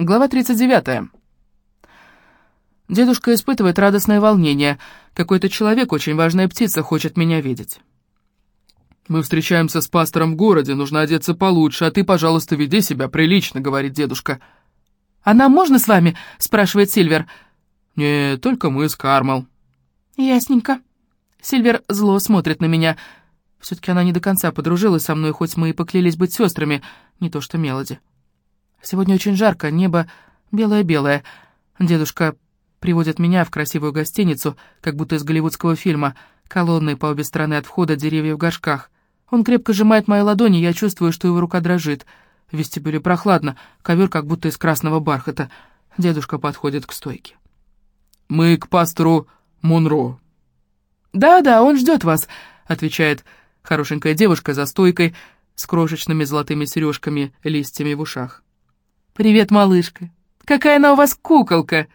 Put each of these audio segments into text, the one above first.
Глава 39. Дедушка испытывает радостное волнение. Какой-то человек, очень важная птица, хочет меня видеть. «Мы встречаемся с пастором в городе, нужно одеться получше, а ты, пожалуйста, веди себя прилично», — говорит дедушка. «А нам можно с вами?» — спрашивает Сильвер. «Не, только мы с Кармал». «Ясненько». Сильвер зло смотрит на меня. Все-таки она не до конца подружилась со мной, хоть мы и поклялись быть сестрами, не то что Мелоди. Сегодня очень жарко, небо белое-белое. Дедушка приводит меня в красивую гостиницу, как будто из голливудского фильма, колонны по обе стороны от входа, деревья в горшках. Он крепко сжимает мои ладони, я чувствую, что его рука дрожит. В вестибюле прохладно, ковер как будто из красного бархата. Дедушка подходит к стойке. «Мы к пастору Монро». «Да-да, он ждет вас», — отвечает хорошенькая девушка за стойкой с крошечными золотыми сережками, листьями в ушах. «Привет, малышка! Какая она у вас куколка!»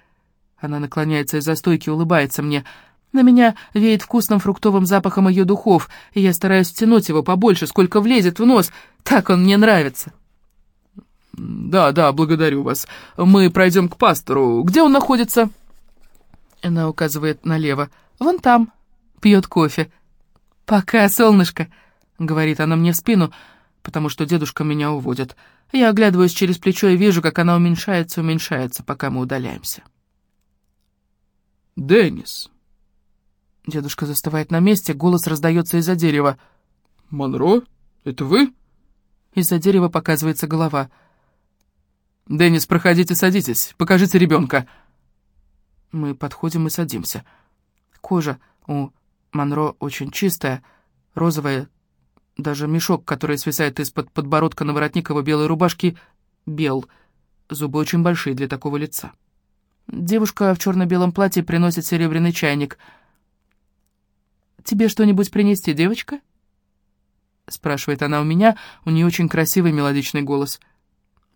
Она наклоняется из-за стойки, улыбается мне. На меня веет вкусным фруктовым запахом ее духов, и я стараюсь втянуть его побольше, сколько влезет в нос. Так он мне нравится. «Да, да, благодарю вас. Мы пройдем к пастору. Где он находится?» Она указывает налево. «Вон там. Пьет кофе». «Пока, солнышко», — говорит она мне в спину, потому что дедушка меня уводит. Я оглядываюсь через плечо и вижу, как она уменьшается, уменьшается, пока мы удаляемся. «Деннис!» Дедушка застывает на месте, голос раздается из-за дерева. «Монро? Это вы?» Из-за дерева показывается голова. «Деннис, проходите, садитесь, покажите ребенка». Мы подходим и садимся. Кожа у Монро очень чистая, розовая, даже мешок, который свисает из-под подбородка на воротник его белой рубашки, бел. Зубы очень большие для такого лица. Девушка в черно-белом платье приносит серебряный чайник. «Тебе что-нибудь принести, девочка?» Спрашивает она у меня, у нее очень красивый мелодичный голос.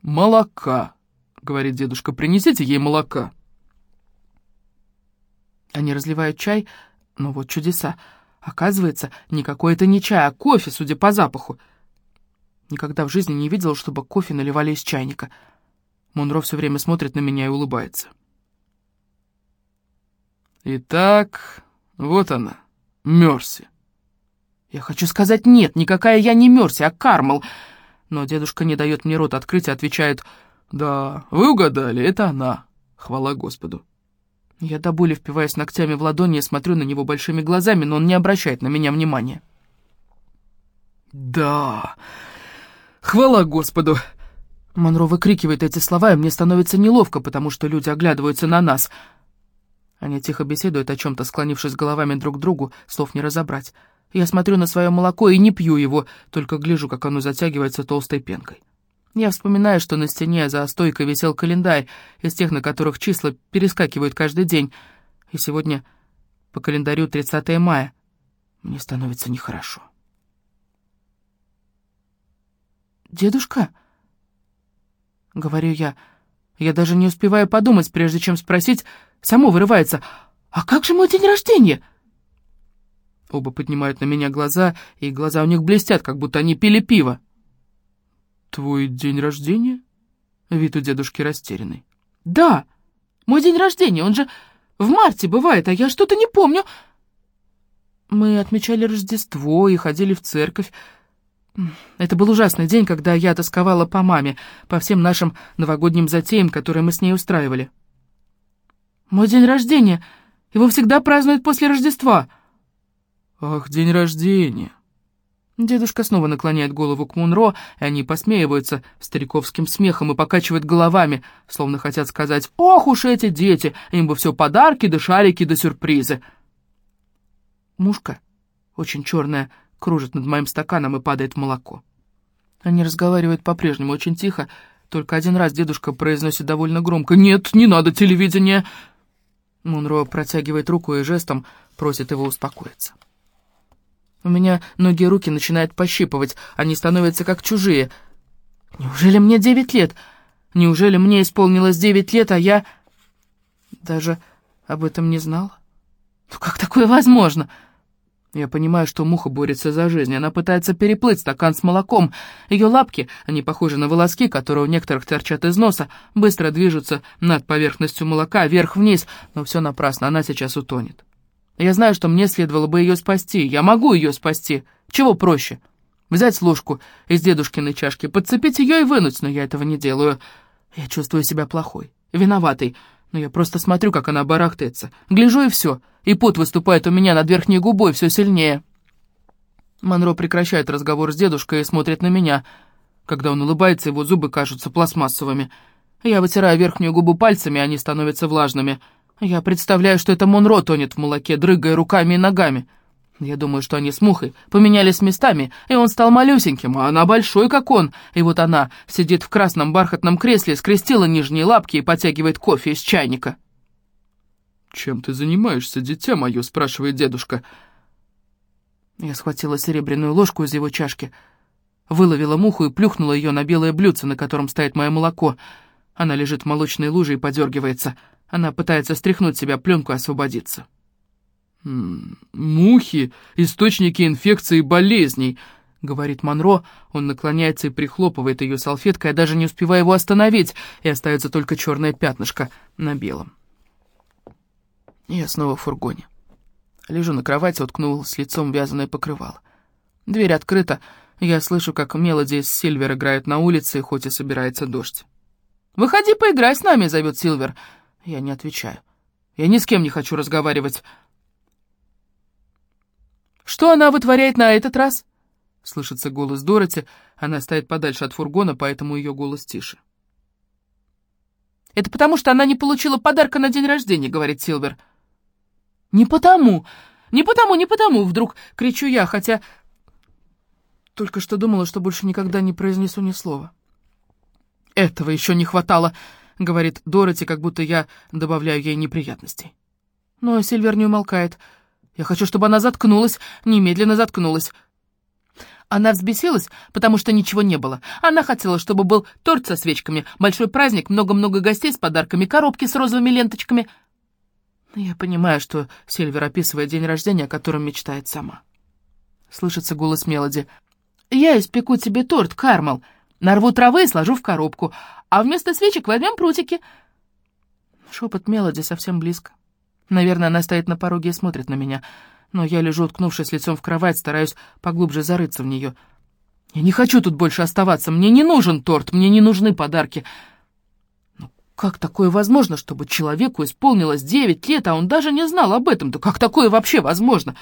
«Молока», — говорит дедушка, — «принесите ей молока». Они разливают чай, но вот чудеса — Оказывается, никакой это не чай, а кофе, судя по запаху. Никогда в жизни не видела, чтобы кофе наливали из чайника. Монро все время смотрит на меня и улыбается. «Итак, вот она, Мерси». Я хочу сказать «нет», никакая я не Мерси, а Кармал. Но дедушка не дает мне рот открыть и отвечает «Да, вы угадали, это она, хвала Господу». Я до боли впиваюсь ногтями в ладони и смотрю на него большими глазами, но он не обращает на меня внимания. «Да, хвала Господу!» Монро выкрикивает эти слова, и мне становится неловко, потому что люди оглядываются на нас. Они тихо беседуют о чем-то, склонившись головами друг к другу, слов не разобрать. Я смотрю на свое молоко и не пью его, только гляжу, как оно затягивается толстой пенкой. Я вспоминаю, что на стене за стойкой висел календарь, из тех, на которых числа перескакивают каждый день. И сегодня по календарю 30 мая. Мне становится нехорошо. «Дедушка?» — говорю я. Я даже не успеваю подумать, прежде чем спросить, само вырывается. «А как же мой день рождения?» Оба поднимают на меня глаза, и глаза у них блестят, как будто они пили пиво. «Твой день рождения?» Вид у дедушки растерянный. «Да, мой день рождения, он же в марте бывает, а я что-то не помню». Мы отмечали Рождество и ходили в церковь. Это был ужасный день, когда я тосковала по маме, по всем нашим новогодним затеям, которые мы с ней устраивали. «Мой день рождения, его всегда празднуют после Рождества». «Ах, день рождения!» Дедушка снова наклоняет голову к Мунро, и они посмеиваются стариковским смехом и покачивают головами, словно хотят сказать «Ох уж эти дети, им бы все подарки да шарики да сюрпризы». Мушка, очень черная, кружит над моим стаканом и падает в молоко. Они разговаривают по-прежнему очень тихо, только один раз дедушка произносит довольно громко «Нет, не надо телевидения!» Мунро протягивает руку и жестом просит его успокоиться. У меня ноги и руки начинают пощипывать, они становятся как чужие. Неужели мне девять лет? Неужели мне исполнилось девять лет, а я даже об этом не знала? Ну как такое возможно? Я понимаю, что муха борется за жизнь. Она пытается переплыть стакан с молоком. Ее лапки, они похожи на волоски, которые у некоторых торчат из носа, быстро движутся над поверхностью молока, вверх-вниз, но все напрасно, она сейчас утонет. Я знаю, что мне следовало бы ее спасти. Я могу ее спасти. Чего проще? Взять ложку из дедушкиной чашки, подцепить ее и вынуть, но я этого не делаю. Я чувствую себя плохой, виноватой, но я просто смотрю, как она барахтается. Гляжу и все, и пот выступает у меня над верхней губой все сильнее. Монро прекращает разговор с дедушкой и смотрит на меня. Когда он улыбается, его зубы кажутся пластмассовыми. Я вытираю верхнюю губу пальцами, они становятся влажными. Я представляю, что это Монро тонет в молоке, дрыгая руками и ногами. Я думаю, что они с Мухой поменялись местами, и он стал малюсеньким, а она большой, как он. И вот она сидит в красном бархатном кресле, скрестила нижние лапки и потягивает кофе из чайника. «Чем ты занимаешься, дитя мое?» — спрашивает дедушка. Я схватила серебряную ложку из его чашки, выловила муху и плюхнула ее на белое блюдце, на котором стоит мое молоко. Она лежит в молочной луже и подергивается. Она пытается стряхнуть себя пленку и освободиться. «Мухи — источники инфекций и болезней», — говорит Монро. Он наклоняется и прихлопывает ее салфеткой, я даже не успевая его остановить, и остается только черное пятнышко на белом. Я снова в фургоне. Лежу на кровати, уткнулась лицом в вязаное покрывало. Дверь открыта, я слышу, как Мелоди с Сильвер играют на улице, хоть и собирается дождь. «Выходи, поиграй с нами», — зовет Сильвер. Я не отвечаю. Я ни с кем не хочу разговаривать. «Что она вытворяет на этот раз?» Слышится голос Дороти. Она стоит подальше от фургона, поэтому ее голос тише. «Это потому, что она не получила подарка на день рождения», — говорит Силвер. «Не потому! Не потому, не потому!» — вдруг кричу я, хотя только что думала, что больше никогда не произнесу ни слова. «Этого еще не хватало», — говорит Дороти, как будто я добавляю ей неприятностей. Но Сильвер не умолкает — я хочу, чтобы она заткнулась, немедленно заткнулась. Она взбесилась, потому что ничего не было. Она хотела, чтобы был торт со свечками, большой праздник, много-много гостей с подарками, коробки с розовыми ленточками. Я понимаю, что Сильвер описывает день рождения, о котором мечтает сама. Слышится голос Мелоди. «Я испеку тебе торт, Кармал. Нарву травы и сложу в коробку, а вместо свечек возьмем прутики». Шепот Мелоди совсем близко. Наверное, она стоит на пороге и смотрит на меня, но я лежу, уткнувшись лицом в кровать, стараюсь поглубже зарыться в нее. Я не хочу тут больше оставаться, мне не нужен торт, мне не нужны подарки. Но как такое возможно, чтобы человеку исполнилось девять лет, а он даже не знал об этом? Да как такое вообще возможно?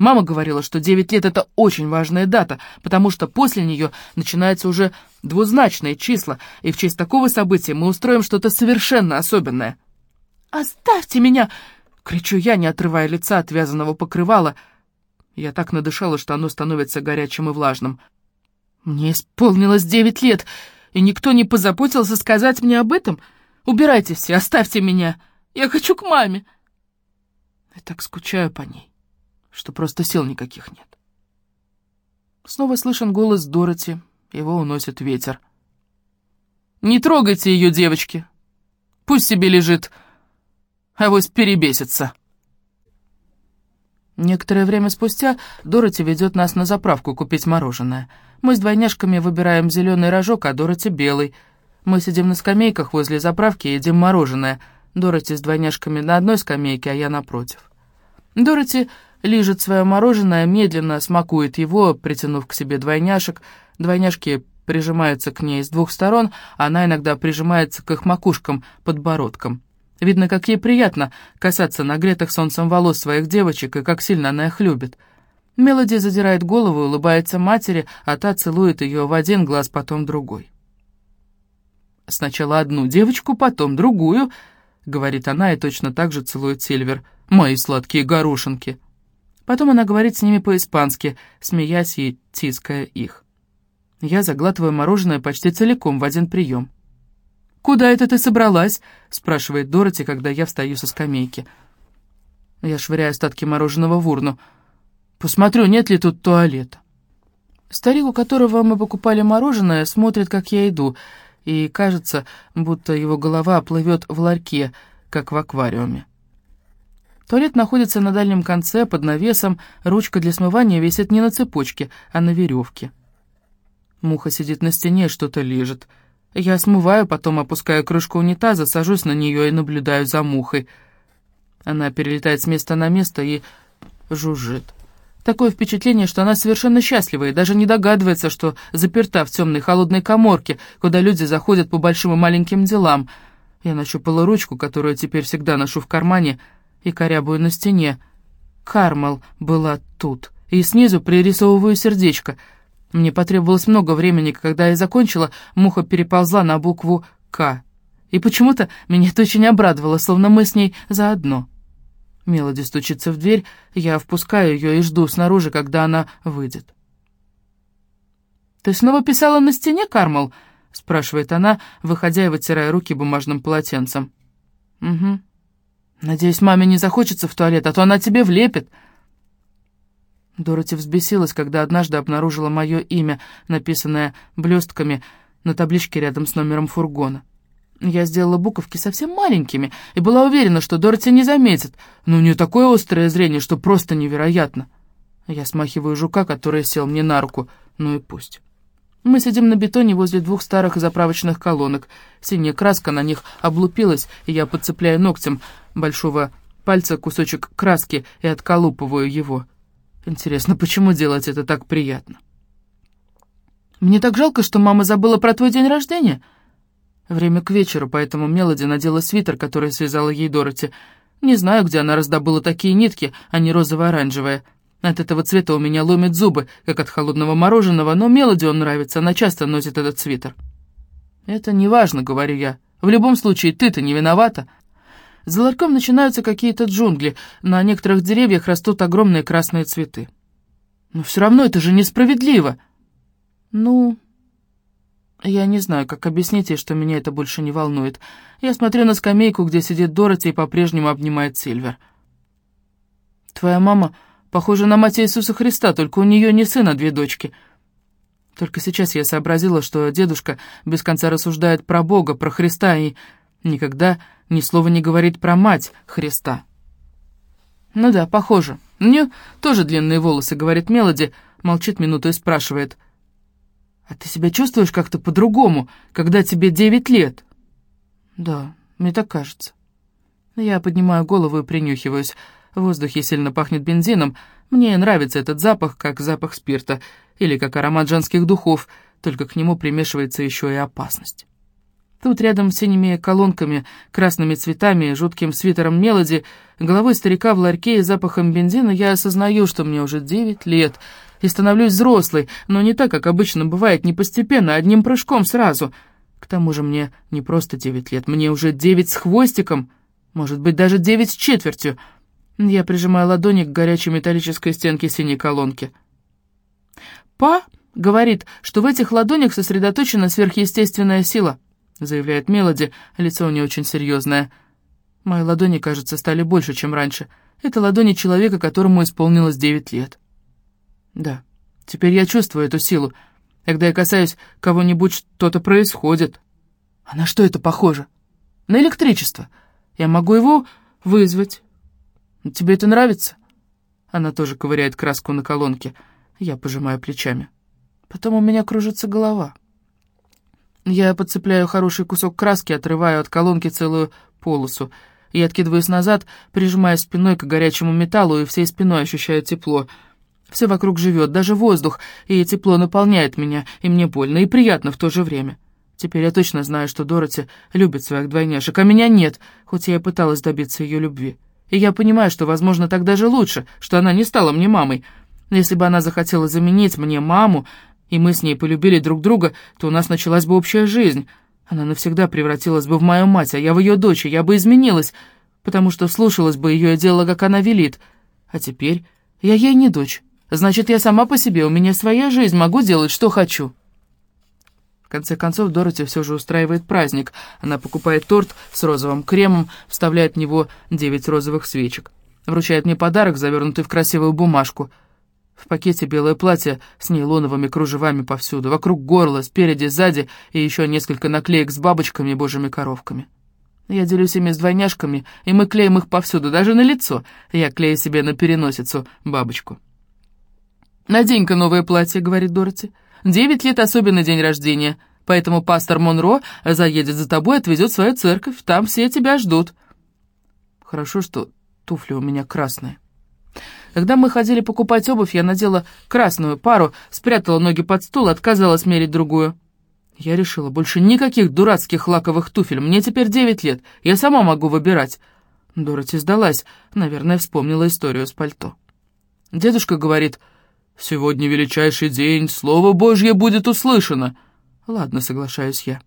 Мама говорила, что девять лет — это очень важная дата, потому что после нее начинаются уже двузначные числа, и в честь такого события мы устроим что-то совершенно особенное. «Оставьте меня!» — кричу я, не отрывая лица от вязаного покрывала. Я так надышала, что оно становится горячим и влажным. Мне исполнилось девять лет, и никто не позаботился сказать мне об этом. Убирайте все, оставьте меня. Я хочу к маме. Я так скучаю по ней, что просто сил никаких нет. Снова слышен голос Дороти, его уносит ветер. «Не трогайте ее, девочки. Пусть себе лежит», авось перебесится. Некоторое время спустя Дороти ведет нас на заправку купить мороженое. Мы с двойняшками выбираем зеленый рожок, а Дороти белый. Мы сидим на скамейках возле заправки и едим мороженое. Дороти с двойняшками на одной скамейке, а я напротив. Дороти лижет свое мороженое, медленно смакует его, притянув к себе двойняшек. Двойняшки прижимаются к ней с двух сторон, она иногда прижимается к их макушкам, подбородком. Видно, как ей приятно касаться нагретых солнцем волос своих девочек и как сильно она их любит. Мелоди задирает голову, улыбается матери, а та целует ее в один глаз, потом другой. «Сначала одну девочку, потом другую», — говорит она и точно так же целует Сильвер. «Мои сладкие горошинки». Потом она говорит с ними по-испански, смеясь и тиская их. Я заглатываю мороженое почти целиком в один прием. «Куда это ты собралась?» — спрашивает Дороти, когда я встаю со скамейки. Я швыряю остатки мороженого в урну. «Посмотрю, нет ли тут туалета». Старик, у которого мы покупали мороженое, смотрит, как я иду, и кажется, будто его голова плывет в ларьке, как в аквариуме. Туалет находится на дальнем конце, под навесом, ручка для смывания висит не на цепочке, а на веревке. Муха сидит на стене что-то лежит. Я смываю, потом опускаю крышку унитаза, сажусь на нее и наблюдаю за мухой. Она перелетает с места на место и жужжит. Такое впечатление, что она совершенно счастлива и даже не догадывается, что заперта в темной холодной коморке, куда люди заходят по большим и маленьким делам. Я нащупала ручку, которую теперь всегда ношу в кармане, и корябую на стене. Кармал была тут, и снизу пририсовываю сердечко. Мне потребовалось много времени, когда я закончила, муха переползла на букву «К». И почему-то меня это очень обрадовало, словно мы с ней заодно. Мелоди стучится в дверь, я впускаю ее и жду снаружи, когда она выйдет. «Ты снова писала на стене, Кармал?» — спрашивает она, выходя и вытирая руки бумажным полотенцем. «Угу», «Надеюсь, маме не захочется в туалет, а то она тебе влепит». Дороти взбесилась, когда однажды обнаружила мое имя, написанное блестками на табличке рядом с номером фургона. Я сделала буковки совсем маленькими и была уверена, что Дороти не заметит, но у нее такое острое зрение, что просто невероятно. Я смахиваю жука, который сел мне на руку, ну и пусть. Мы сидим на бетоне возле двух старых заправочных колонок. Синяя краска на них облупилась, и я подцепляю ногтем большого пальца кусочек краски и отколупываю его. Интересно, почему делать это так приятно? Мне так жалко, что мама забыла про твой день рождения. Время к вечеру, поэтому Мелоди надела свитер, который связала ей Дороти. Не знаю, где она раздобыла такие нитки, а не розово-оранжевые. От этого цвета у меня ломит зубы, как от холодного мороженого, но Мелоди он нравится, она часто носит этот свитер. «Это не важно», — говорю я. «В любом случае, ты-то не виновата». За ларьком начинаются какие-то джунгли, на некоторых деревьях растут огромные красные цветы. Но все равно это же несправедливо. Ну, я не знаю, как объяснить ей, что меня это больше не волнует. Я смотрю на скамейку, где сидит Дороти и по-прежнему обнимает Сильвер. «Твоя мама...» Похоже на мать Иисуса Христа, только у нее не сын, а две дочки. Только сейчас я сообразила, что дедушка без конца рассуждает про Бога, про Христа и никогда ни слова не говорит про мать Христа. «Ну да, похоже. У нее тоже длинные волосы», — говорит Мелоди, молчит минуту и спрашивает. «А ты себя чувствуешь как-то по-другому, когда тебе девять лет?» «Да, мне так кажется». Я поднимаю голову и принюхиваюсь. В воздухе сильно пахнет бензином. Мне нравится этот запах, как запах спирта, или как аромат женских духов, только к нему примешивается еще и опасность. Тут рядом с синими колонками, красными цветами, жутким свитером мелоди, головой старика в ларьке и запахом бензина я осознаю, что мне уже девять лет, и становлюсь взрослой, но не так, как обычно бывает, не постепенно, а одним прыжком сразу. К тому же мне не просто девять лет, мне уже девять с хвостиком, может быть, даже девять с четвертью — я прижимаю ладони к горячей металлической стенке синей колонки. «Па говорит, что в этих ладонях сосредоточена сверхъестественная сила», заявляет Мелоди, лицо у нее очень серьезное. «Мои ладони, кажется, стали больше, чем раньше. Это ладони человека, которому исполнилось девять лет». «Да, теперь я чувствую эту силу. Когда я касаюсь кого-нибудь, что-то происходит». «А на что это похоже?» «На электричество. Я могу его вызвать». «Тебе это нравится?» Она тоже ковыряет краску на колонке. Я пожимаю плечами. Потом у меня кружится голова. Я подцепляю хороший кусок краски, отрываю от колонки целую полосу. Я откидываюсь назад, прижимая спиной к горячему металлу и всей спиной ощущаю тепло. Все вокруг живет, даже воздух, и тепло наполняет меня, и мне больно, и приятно в то же время. Теперь я точно знаю, что Дороти любит своих двойняшек, а меня нет, хоть я и пыталась добиться ее любви. И я понимаю, что, возможно, так даже лучше, что она не стала мне мамой. Если бы она захотела заменить мне маму, и мы с ней полюбили друг друга, то у нас началась бы общая жизнь. Она навсегда превратилась бы в мою мать, а я в ее дочь, я бы изменилась, потому что слушалась бы ее и делала, как она велит. А теперь я ей не дочь. Значит, я сама по себе, у меня своя жизнь, могу делать, что хочу». В конце концов, Дороти все же устраивает праздник. Она покупает торт с розовым кремом, вставляет в него девять розовых свечек. Вручает мне подарок, завернутый в красивую бумажку. В пакете белое платье с нейлоновыми кружевами повсюду, вокруг горла, спереди, сзади и еще несколько наклеек с бабочками и божьими коровками. Я делюсь ими с двойняшками, и мы клеим их повсюду, даже на лицо. Я клею себе на переносицу бабочку. «Надень-ка новое платье», — говорит Дороти. «Девять лет особенный день рождения, поэтому пастор Монро заедет за тобой и отвезет свою церковь. Там все тебя ждут». Хорошо, что туфли у меня красные. Когда мы ходили покупать обувь, я надела красную пару, спрятала ноги под стул, отказалась мерить другую. Я решила, больше никаких дурацких лаковых туфель. Мне теперь девять лет, я сама могу выбирать. Дороти сдалась, наверное, вспомнила историю с пальто. Дедушка говорит, «Сегодня величайший день, Слово Божье будет услышано». Ладно, соглашаюсь я.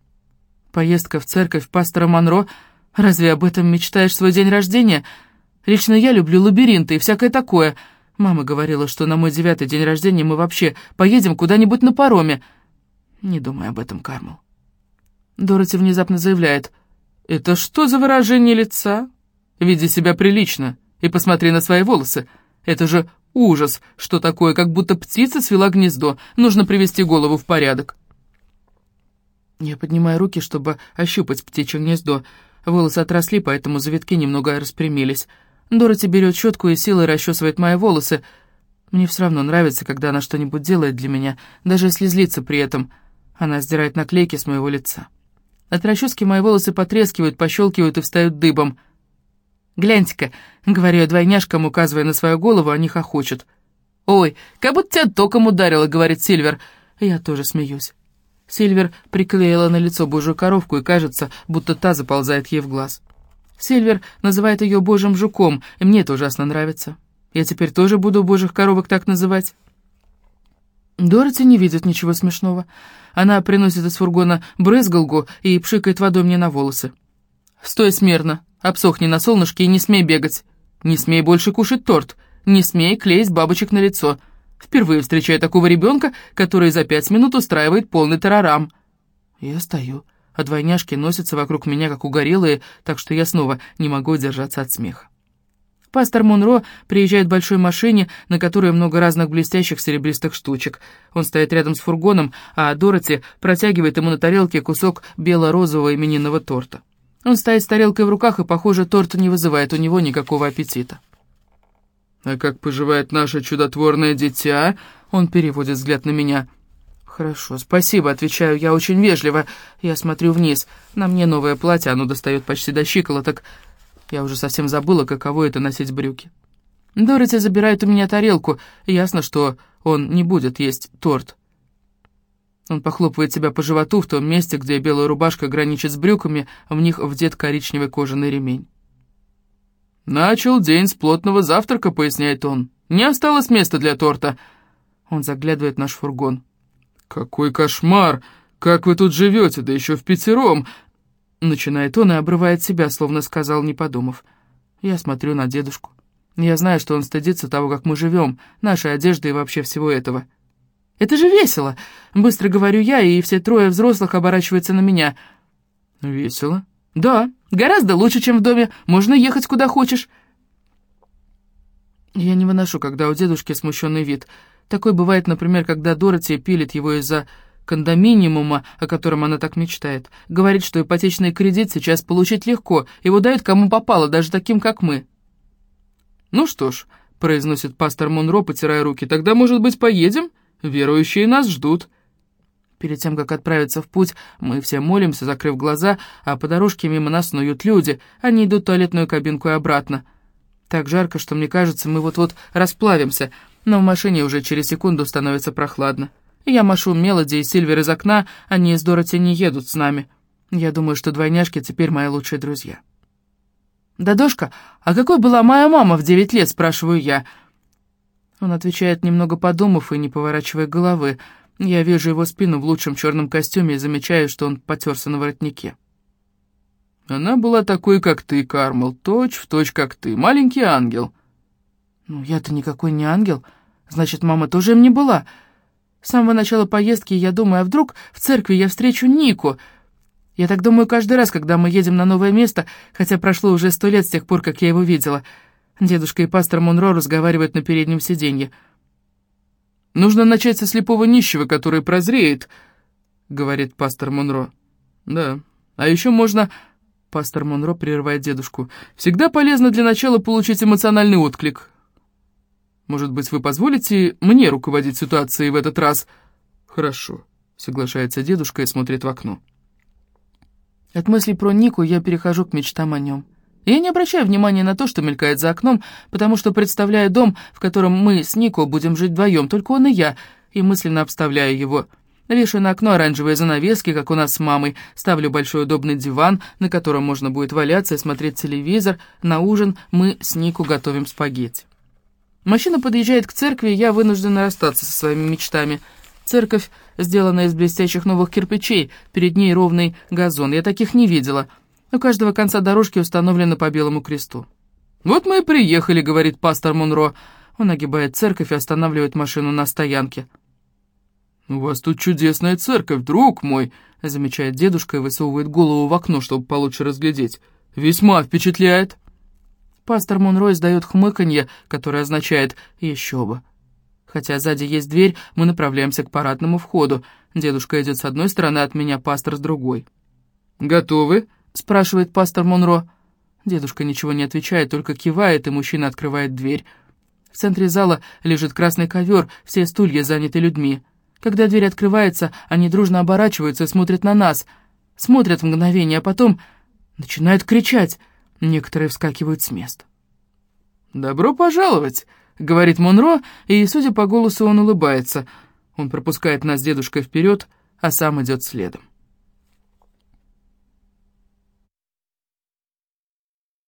Поездка в церковь пастора Монро, разве об этом мечтаешь свой день рождения — Лично я люблю лабиринты и всякое такое. Мама говорила, что на мой девятый день рождения мы вообще поедем куда-нибудь на пароме. Не думай об этом, Кармел. Дороти внезапно заявляет. «Это что за выражение лица? Веди себя прилично и посмотри на свои волосы. Это же ужас, что такое, как будто птица свела гнездо. Нужно привести голову в порядок». Я поднимаю руки, чтобы ощупать птичье гнездо. Волосы отросли, поэтому завитки немного распрямились. Дороти берет щетку и силой расчесывает мои волосы. Мне все равно нравится, когда она что-нибудь делает для меня, даже если злится при этом. Она сдирает наклейки с моего лица. От расчески мои волосы потрескивают, пощелкивают и встают дыбом. «Гляньте-ка», — говорю я двойняшкам, указывая на свою голову, они хохочут. «Ой, как будто тебя током ударило», — говорит Сильвер. Я тоже смеюсь. Сильвер приклеила на лицо божью коровку, и кажется, будто та заползает ей в глаз. Сильвер называет ее божьим жуком, и мне это ужасно нравится. Я теперь тоже буду божьих коровок так называть. Дороти не видит ничего смешного. Она приносит из фургона брызгалку и пшикает водой мне на волосы. «Стой смирно, обсохни на солнышке и не смей бегать. Не смей больше кушать торт. Не смей клеить бабочек на лицо. Впервые встречаю такого ребенка, который за пять минут устраивает полный тарарам». Я стою а двойняшки носятся вокруг меня, как угорелые, так что я снова не могу удержаться от смеха. Пастор Монро приезжает в большой машине, на которой много разных блестящих серебристых штучек. Он стоит рядом с фургоном, а Дороти протягивает ему на тарелке кусок бело-розового именинного торта. Он стоит с тарелкой в руках, и, похоже, торт не вызывает у него никакого аппетита. «А как поживает наше чудотворное дитя?» Он переводит взгляд на меня – «Хорошо, спасибо», — отвечаю я очень вежливо. Я смотрю вниз. На мне новое платье, оно достает почти до щиколоток. Я уже совсем забыла, каково это носить брюки. Дороти забирает у меня тарелку. Ясно, что он не будет есть торт. Он похлопывает себя по животу в том месте, где белая рубашка граничит с брюками, в них вдет коричневый кожаный ремень. «Начал день с плотного завтрака», — поясняет он. «Не осталось места для торта». Он заглядывает в наш фургон. «Какой кошмар! Как вы тут живете, да еще в пятером!» Начинает он и обрывает себя, словно сказал, не подумав. Я смотрю на дедушку. Я знаю, что он стыдится того, как мы живем, нашей одежды и вообще всего этого. «Это же весело!» — быстро говорю я, и все трое взрослых оборачиваются на меня. «Весело?» «Да, гораздо лучше, чем в доме. Можно ехать куда хочешь». Я не выношу, когда у дедушки смущенный вид — Такое бывает, например, когда Дороти пилит его из-за кондоминиума, о котором она так мечтает. Говорит, что ипотечный кредит сейчас получить легко, его дают кому попало, даже таким, как мы. «Ну что ж», — произносит пастор Монро, потирая руки, — «тогда, может быть, поедем? Верующие нас ждут». Перед тем, как отправиться в путь, мы все молимся, закрыв глаза, а по дорожке мимо нас снуют люди. Они идут в туалетную кабинку и обратно. Так жарко, что, мне кажется, мы вот-вот расплавимся — но в машине уже через секунду становится прохладно. Я машу Мелоди и Сильвер из окна, они с Дороти не едут с нами. Я думаю, что двойняшки теперь мои лучшие друзья. «Дадошка, а какой была моя мама в девять лет?» — спрашиваю я. Он отвечает, немного подумав и не поворачивая головы. Я вижу его спину в лучшем черном костюме и замечаю, что он потерся на воротнике. «Она была такой, как ты, Кармел, точь в точь, как ты, маленький ангел». «Ну, я-то никакой не ангел. Значит, мама тоже им не была. С самого начала поездки я думаю, а вдруг в церкви я встречу Нику? Я так думаю каждый раз, когда мы едем на новое место, хотя прошло уже сто лет с тех пор, как я его видела. Дедушка и пастор Монро разговаривают на переднем сиденье. «Нужно начать со слепого нищего, который прозреет», — говорит пастор Монро. «Да, а еще можно Пастор Монро прерывает дедушку. «Всегда полезно для начала получить эмоциональный отклик. Может быть, вы позволите мне руководить ситуацией в этот раз?» «Хорошо», — соглашается дедушка и смотрит в окно. От мыслей про Нику я перехожу к мечтам о нем. Я не обращаю внимания на то, что мелькает за окном, потому что представляю дом, в котором мы с Нико будем жить вдвоем, только он и я, и мысленно обставляю его — Вешаю на окно оранжевые занавески, как у нас с мамой. Ставлю большой удобный диван, на котором можно будет валяться и смотреть телевизор. На ужин мы с Нику готовим спагетти. Машина подъезжает к церкви, и я вынуждена расстаться со своими мечтами. Церковь сделана из блестящих новых кирпичей, перед ней ровный газон. Я таких не видела. У каждого конца дорожки установлено по белому кресту. «Вот мы и приехали», — говорит пастор Монро. Он огибает церковь и останавливает машину на стоянке. «У вас тут чудесная церковь, друг мой», — замечает дедушка и высовывает голову в окно, чтобы получше разглядеть. «Весьма впечатляет». Пастор Монро издает хмыканье, которое означает «еще бы». Хотя сзади есть дверь, мы направляемся к парадному входу. Дедушка идет с одной стороны от меня, пастор с другой. «Готовы?» — спрашивает пастор Монро. Дедушка ничего не отвечает, только кивает, и мужчина открывает дверь. В центре зала лежит красный ковер, все стулья заняты людьми. Когда дверь открывается, они дружно оборачиваются и смотрят на нас. Смотрят мгновение, а потом начинают кричать. Некоторые вскакивают с мест. «Добро пожаловать!» — говорит Монро, и, судя по голосу, он улыбается. Он пропускает нас с дедушкой вперед, а сам идет следом.